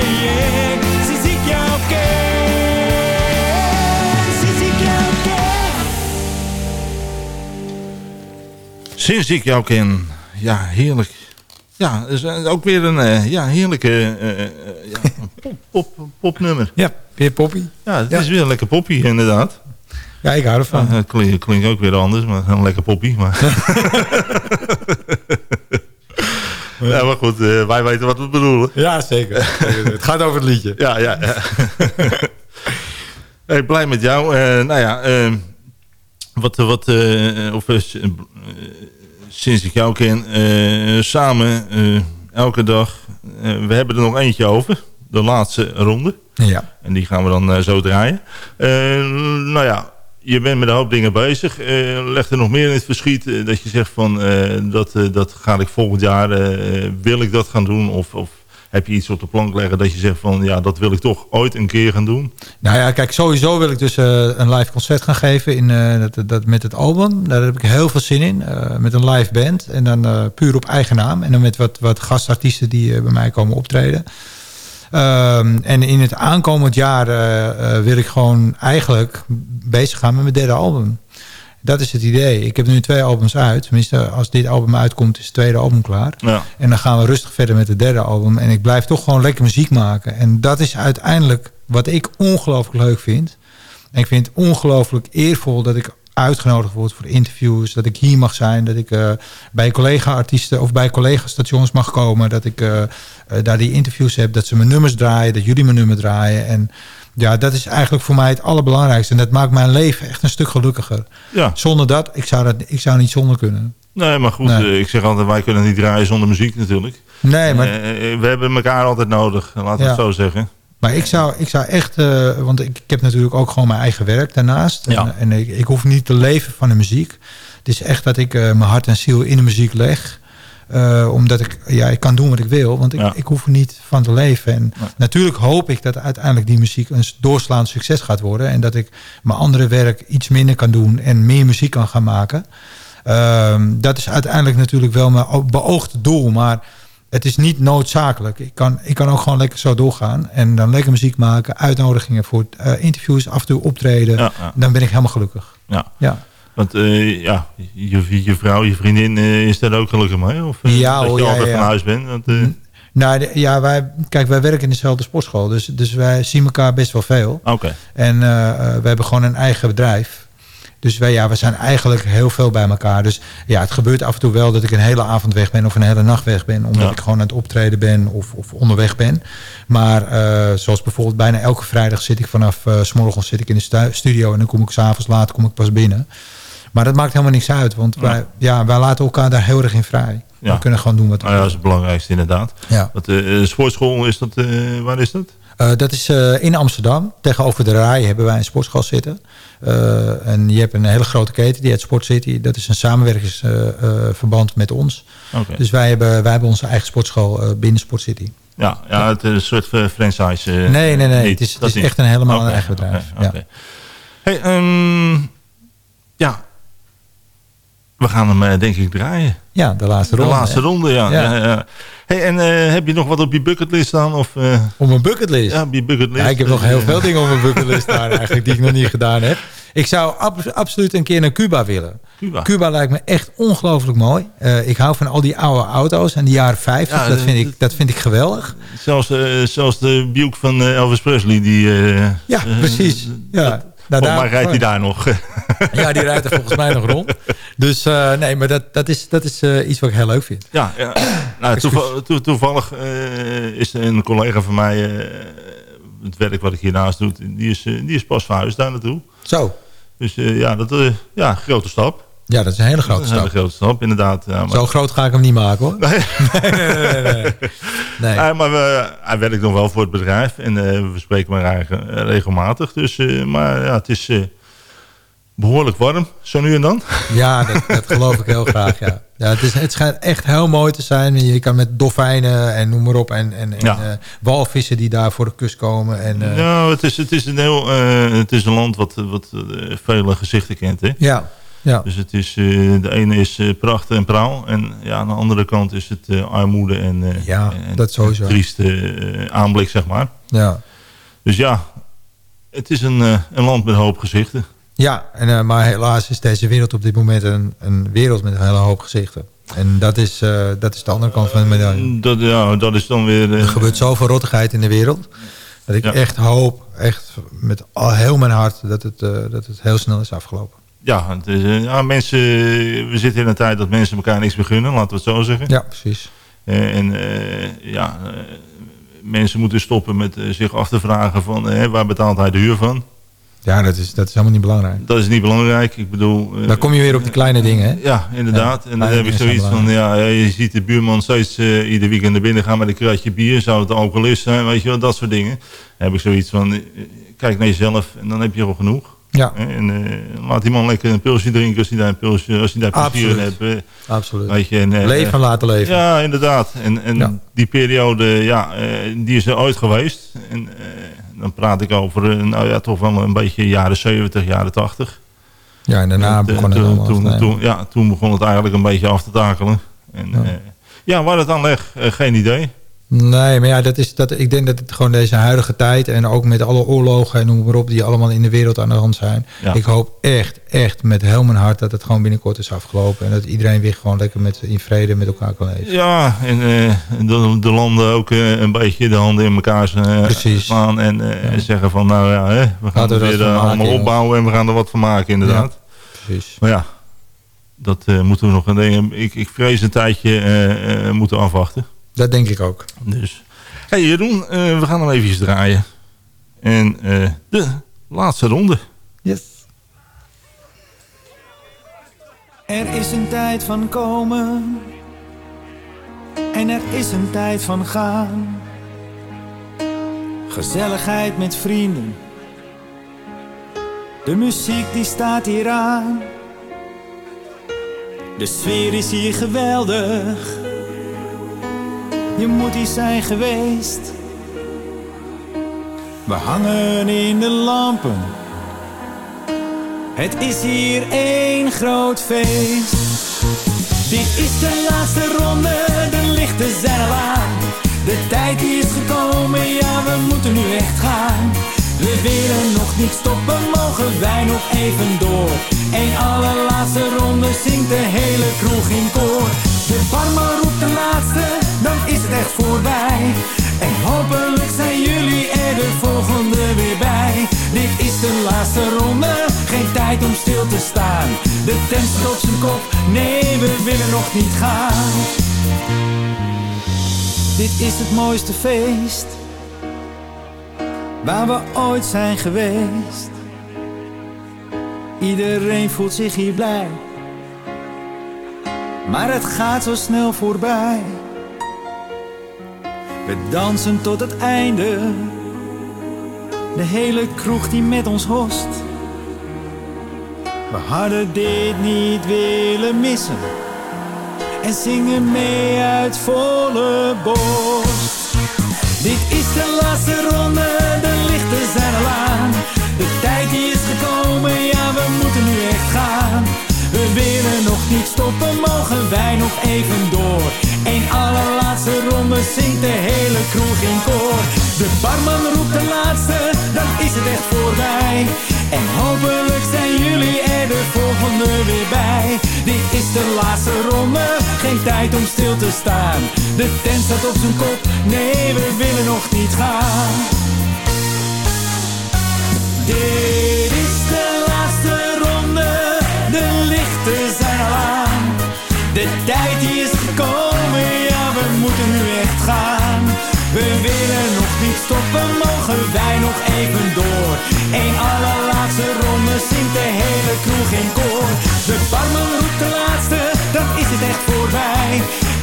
sinds ik jou ken, sinds ik jou ken. Sinds ik jou ken. Ja, heerlijk. Ja, is eh, ook weer een eh, ja, heerlijke eh, ja, pop, pop, popnummer. Ja, weer Poppy. Ja, het Ja. is weer een lekker poppy inderdaad. Ja, ik hou ervan. Ja, het klinkt, klinkt ook weer anders, maar een lekker poppy. Maar... ja, maar goed, wij weten wat we bedoelen. Ja, zeker. het gaat over het liedje. Ja, ja. ja. hey, blij met jou. Nou ja, wat, wat eh, of, sinds ik jou ken, eh, samen eh, elke dag. eh, we hebben er nog eentje over, de laatste ronde. Ja. En die gaan we dan zo draaien. Nou ja, je bent met een hoop dingen bezig. Leg er nog meer in het verschiet dat je zegt van dat, dat ga ik volgend jaar, wil ik dat gaan doen? Of, of heb je iets op de plank leggen dat je zegt van ja, dat wil ik toch ooit een keer gaan doen? Nou ja, kijk, sowieso wil ik dus eh, een live concert gaan geven in, eh, dat, dat, met het album. Daar heb ik heel veel zin in. eh, met een live band. En dan puur op eigen naam. En dan met wat, wat gastartiesten die bij mij komen optreden. Ehm, en in het aankomend jaar wil ik gewoon eigenlijk bezig gaan met mijn derde album. Dat is het idee. Ik heb nu twee albums uit. Tenminste, als dit album uitkomt, is het tweede album klaar. Ja. En dan gaan we rustig verder met het derde album. En ik blijf toch gewoon lekker muziek maken. En dat is uiteindelijk wat ik ongelooflijk leuk vind. En ik vind het ongelooflijk eervol dat ik uitgenodigd word voor interviews. Dat ik hier mag zijn. Dat ik eh, bij collega-artiesten of bij collega-stations mag komen. Dat ik eh, eh, daar die interviews heb. Dat ze mijn nummers draaien. Dat jullie mijn nummer draaien. En ja, dat is eigenlijk voor mij het allerbelangrijkste. En dat maakt mijn leven echt een stuk gelukkiger. Ja. Zonder dat, ik zou, dat, ik zou niet zonder kunnen. Nee, maar goed, Nee. eh, ik zeg altijd, wij kunnen niet draaien zonder muziek natuurlijk. Nee, maar... Eh, we hebben elkaar altijd nodig, laten we Ja. het zo zeggen. Maar ik zou, ik zou echt, eh, want ik, ik heb natuurlijk ook gewoon mijn eigen werk daarnaast. Ja. En, en ik, ik hoef niet te leven van de muziek. Het is echt dat ik eh, mijn hart en ziel in de muziek leg. Eh, omdat ik, ja, ik kan doen wat ik wil, want ik, Ja. ik hoef er niet van te leven. En natuurlijk hoop ik dat uiteindelijk die muziek een doorslaand succes gaat worden. En dat ik mijn andere werk iets minder kan doen en meer muziek kan gaan maken. Ehm, dat is uiteindelijk natuurlijk wel mijn beoogde doel. Maar het is niet noodzakelijk. Ik kan, ik kan ook gewoon lekker zo doorgaan. En dan lekker muziek maken. Uitnodigingen voor eh, interviews. Af en toe optreden. Ja. Dan ben ik helemaal gelukkig. Ja. Want eh, ja, je, je vrouw, je vriendin, eh, is daar ook gelukkig mee? Of eh, Ja, dat je ja, altijd ja, van huis bent? Want, nou, de- ja wij, kijk, wij werken in dezelfde sportschool. Dus, dus wij zien elkaar best wel veel. Oké, En we hebben gewoon een eigen bedrijf. Dus wij, ja, we zijn eigenlijk heel veel bij elkaar. Dus ja, het gebeurt af en toe wel dat ik een hele avond weg ben of een hele nacht weg ben. Omdat Ja. ik gewoon aan het optreden ben of, of onderweg ben. Maar zoals bijvoorbeeld bijna elke vrijdag zit ik vanaf eh, s morgens zit ik in de stu- studio. En dan kom ik s'avonds laat kom ik pas binnen. Maar dat maakt helemaal niks uit. Want wij, ja, wij laten elkaar daar heel erg in vrij. We kunnen gewoon doen wat we nou ja, dat is het belangrijkste inderdaad. Ja. Want, eh, eh, sportschool, is dat, eh, waar is dat? Dat is in Amsterdam. Tegenover de RAI hebben wij een sportschool zitten. En je hebt een hele grote keten, die heet Sport City. Dat is een samenwerkingsverband met ons. Oké. Dus wij hebben, wij hebben onze eigen sportschool binnen Sport City. Ja, ja, het is een soort franchise. nee, nee, nee. niet. Het is, Dat het is echt een helemaal een eigen bedrijf. oké, ja. Hey, ehm, ja, we gaan hem eh, denk ik draaien. ja, de laatste De ronde. laatste hè. ronde, ja. Ja. ja. ja, Hey, en eh, heb je nog wat op je bucketlist staan? Of, eh, Om een bucketlist. ja, op je bucketlist. Ja, ik heb nog heel veel dingen op mijn bucketlist staan eigenlijk die ik nog niet gedaan heb. Ik zou ab- absoluut een keer naar Cuba willen. Cuba. Cuba lijkt me echt ongelooflijk mooi. Ik hou van al die oude auto's en die jaren 50. Ja, dat, vind ik, dat vind ik geweldig. Zelfs, zelfs de Buick van Elvis Presley. Die, Ja, precies. Ja. Nou, Volgens daar- mij rijdt hij daar nog. Ja, die rijdt er volgens mij nog rond. Dus eh, nee, maar dat, dat is, dat is eh, iets wat ik heel leuk vind. Ja, ja. nou, toeval- toe- toevallig eh, is een collega van mij... het werk wat ik hiernaast doe, die is, die is pas verhuisd daar naartoe. Zo. Dus ja, dat is ja, grote stap. Ja, dat is een hele grote is een hele stap. grote stap, inderdaad. Ja, maar, Zo groot ga ik hem niet maken hoor. Nee, nee, nee. nee, nee. Maar we, hij werkt nog wel voor het bedrijf en eh, we spreken maar eh, regelmatig. Dus, eh, maar ja, het is eh, behoorlijk warm, zo nu en dan. Ja, dat, dat geloof ik heel graag. Ja. Ja, het, is, het schijnt echt heel mooi te zijn. Je kan met dolfijnen en noem maar op. En, en, walvissen die daar voor de kust komen. En, eh, Nou, het is, het is een heel, het is een land wat, wat vele gezichten kent. Hè? ja, ja. Dus het is, eh, de ene is eh, pracht en praal. En ja, aan de andere kant is het eh, armoede en, Ja, en dat sowieso. een trieste aanblik, zeg maar. ja. Dus ja, het is een, een land met een hoop gezichten. Ja, en, maar helaas is deze wereld op dit moment een, een wereld met een hele hoop gezichten. En dat is, dat is de andere kant van de medaille. Dat, ja, dat is dan weer... Er gebeurt zoveel rottigheid in de wereld. Dat ik Ja. echt hoop, echt met al heel mijn hart, dat het, dat het heel snel is afgelopen. Ja, het is, eh, ja, mensen, we zitten in een tijd dat mensen elkaar niks begunnen, laten we het zo zeggen. Ja, precies. Eh, en eh, ja, mensen moeten stoppen met zich af te vragen van waar betaalt hij de huur van. Ja, dat is, dat is helemaal niet belangrijk. Dat is niet belangrijk. Ik bedoel... Dan kom je weer op die kleine dingen, hè? Ja, inderdaad. Ja, en dan heb ik zoiets van, ja, je ziet de buurman steeds eh, ieder weekend naar binnen gaan met een kratje bier. Zou het alcoholist zijn, weet je wel, dat soort dingen. Dan heb ik zoiets van, kijk naar jezelf en dan heb je al genoeg. Ja. En eh, laat die man lekker een pilsje drinken als hij daar, een pilsje, als hij daar plezier in hebt. eh, Absoluut. weet je, en, eh, Leven laten leven. Ja, inderdaad. En, en Ja. die periode, ja, die is er ooit geweest. En dan praat ik over, nou ja, toch wel een beetje jaren 70, jaren 80. Ja, en daarna En, begon het toen, ja, toen begon het eigenlijk een beetje af te takelen. En, Ja. ja. waar het aan eh, geen idee. Nee, maar ja, dat is, dat, ik denk dat het gewoon deze huidige tijd... en ook met alle oorlogen en noem maar op... die allemaal in de wereld aan de hand zijn. Ja. Ik hoop echt, echt met heel mijn hart... dat het gewoon binnenkort is afgelopen. En dat iedereen weer gewoon lekker met, in vrede met elkaar kan leven. Ja, en eh, de, de landen ook eh, een beetje de handen in elkaar Precies. slaan. En zeggen van, nou ja, hè, we gaan Laten er weer allemaal opbouwen... en we gaan er wat van maken, inderdaad. Precies. Maar ja, dat moeten we nog een ding. Ik, ik vrees een tijdje moeten afwachten. Dat denk ik ook. Dus. Hey Jeroen, eh, we gaan hem eventjes draaien. En eh, de laatste ronde. Yes. Er is een tijd van komen en er is een tijd van gaan. Gezelligheid met vrienden, de muziek die staat hier aan. De sfeer is hier geweldig, je moet hier zijn geweest. We hangen in de lampen. Het is hier één groot feest. Dit is de laatste ronde, de lichten zijn al aan. De tijd is gekomen, ja we moeten nu echt gaan. We willen nog niet stoppen, mogen wij nog even door. Eén allerlaatste ronde zingt de hele kroeg in koor. De barman roept de laatste, voorbij. En hopelijk zijn jullie er de volgende weer bij. Dit is de laatste ronde, geen tijd om stil te staan. De tent op zijn kop, nee we willen nog niet gaan. Dit is het mooiste feest, waar we ooit zijn geweest. Iedereen voelt zich hier blij, maar het gaat zo snel voorbij. We dansen tot het einde. De hele kroeg die met ons host. We hadden dit niet willen missen. En zingen mee uit volle borst. Dit is de laatste ronde, de lichten zijn al aan. De tijd die is gekomen, ja we moeten nu echt gaan. We willen nog niet stoppen, wij nog even door. Eén allerlaatste ronde zingt de hele kroeg in koor. De barman roept de laatste, dan is het echt voorbij. En hopelijk zijn jullie er de volgende weer bij. Dit is de laatste ronde, geen tijd om stil te staan. De tent staat op zijn kop, nee we willen nog niet gaan. Dit is de laatste ronde, de lichten de tijd die is gekomen, ja we moeten nu echt gaan. We willen nog niet stoppen, mogen wij nog even door. Eén allerlaatste ronde zingt de hele kroeg in koor. De barman roept de laatste, dan is het echt voorbij.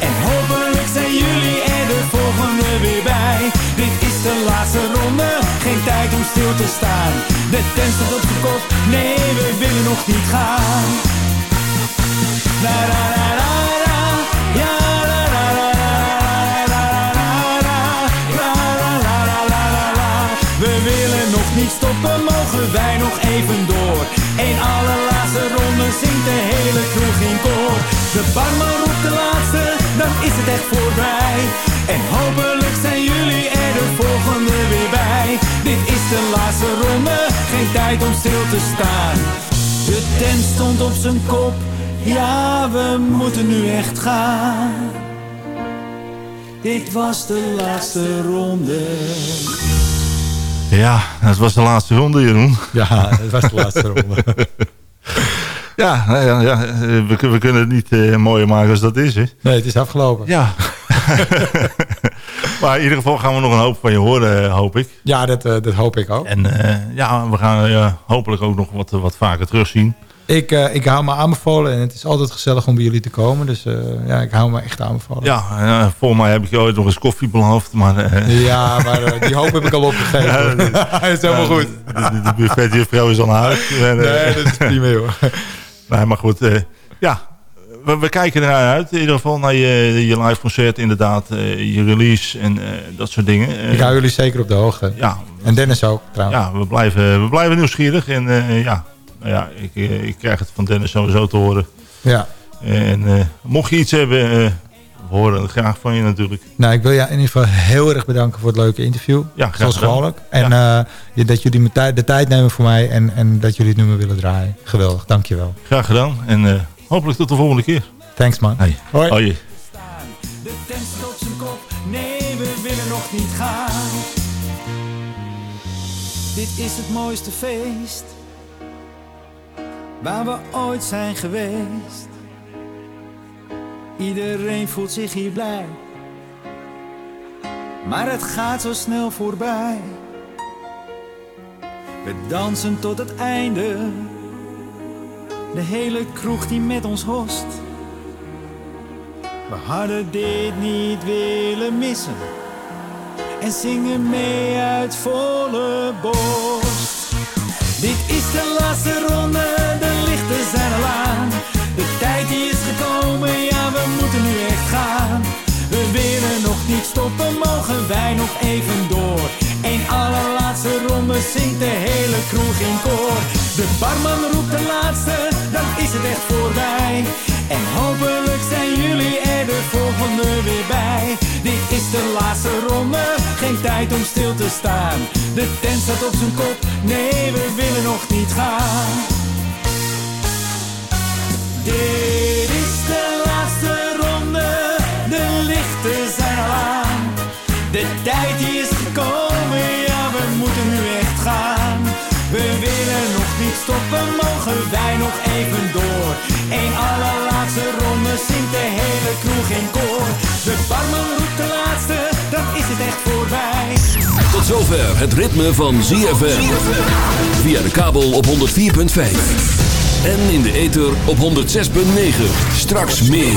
En hopelijk zijn jullie er de volgende weer bij. Dit is de laatste ronde, geen tijd om stil te staan. De tent is op de nee we willen nog niet gaan. La, la, la, De barman roept de laatste, dan is het echt voorbij. En hopelijk zijn jullie er de volgende weer bij. Dit is de laatste ronde, geen tijd om stil te staan. De tent stond op zijn kop, ja we moeten nu echt gaan. Dit was de laatste ronde. Ja, dat was de laatste ronde, Jeroen. Ja, het was de laatste ronde. ja, nou ja, ja we, we kunnen het niet eh, mooier maken als dat is. Hè? Nee, het is afgelopen. Ja. maar in ieder geval gaan we nog een hoop van je horen, eh, hoop ik. Ja, dat, eh, dat hoop ik ook. En ja, we gaan hopelijk ook nog wat, wat vaker terugzien. Ik, ik hou me aanbevolen en het is altijd gezellig om bij jullie te komen. Dus ja, ik hou me echt aanbevolen. Ja, volgens mij heb ik je ooit nog eens koffie beloofd. Maar, Ja, maar die hoop heb ik al opgegeven. Ja, dat- is helemaal goed. De, de, de buffetjuffrouw is al naar huis. Nee, dat is prima hoor. Nee, maar goed. eh, ja, we, we kijken er uit. In ieder geval naar je, je live concert inderdaad. eh, je release en eh, dat soort dingen. Ik hou jullie zeker op de hoogte. Ja. En Dennis ook trouwens. ja, we blijven, we blijven nieuwsgierig. En ja, nou ja ik, ik krijg het van Dennis sowieso te horen. Ja. En mocht je iets hebben, horen het graag van je natuurlijk. Nou, ik wil je in ieder geval heel erg bedanken voor het leuke interview. Ja, graag Zoals gewoonlijk. En eh, je- dat jullie me tijd- de tijd nemen voor mij en, en dat jullie het nummer willen draaien. Geweldig, dankjewel. Graag gedaan. En eh, hopelijk tot de volgende keer. Thanks man. Hey. Hoi. Hoi. De tent staat op zijn kop, nee we willen nog niet gaan. Dit is het mooiste feest waar we ooit zijn geweest. Iedereen voelt zich hier blij, maar het gaat zo snel voorbij. We dansen tot het einde, de hele kroeg die met ons host. We hadden dit niet willen missen en zingen mee uit volle borst. Dit is de laatste ronde, de lichten zijn al aan. Stoppen, mogen wij nog even door. Eén allerlaatste ronde zingt de hele kroeg in koor. De barman roept de laatste, dan is het echt voorbij. En hopelijk zijn jullie er de volgende weer bij. Dit is de laatste ronde, geen tijd om stil te staan. De tent staat op zijn kop, nee we willen nog niet gaan. Dit De tijd die is gekomen, ja we moeten nu echt gaan. We willen nog niet stoppen, mogen wij nog even door. Eén allerlaatste ronde zingt de hele kroeg in koor. De barman roept de laatste, dan is het echt voorbij. Tot zover het ritme van ZFM. Via de kabel op 104.5. En in de ether op 106.9. Straks meer.